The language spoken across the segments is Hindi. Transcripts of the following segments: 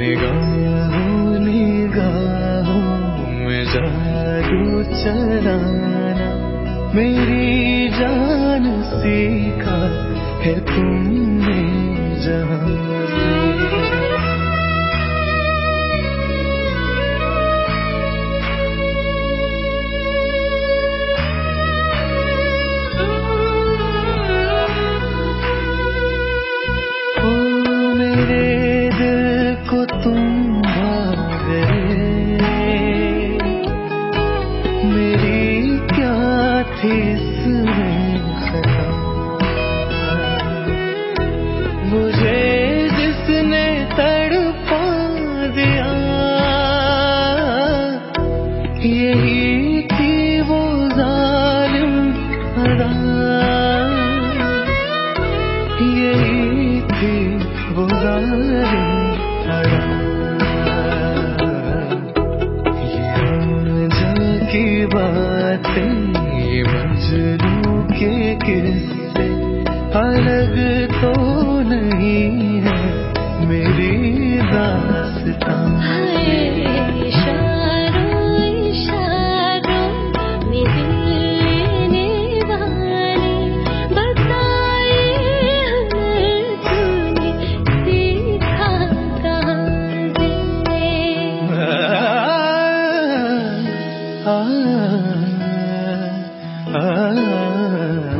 निगाहों निगाहों में जादू चलाना मेरी जान सीखा है तुमने। peace. मेरी जान सीखा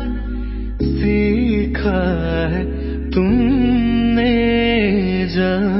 सीखा है तुमने जा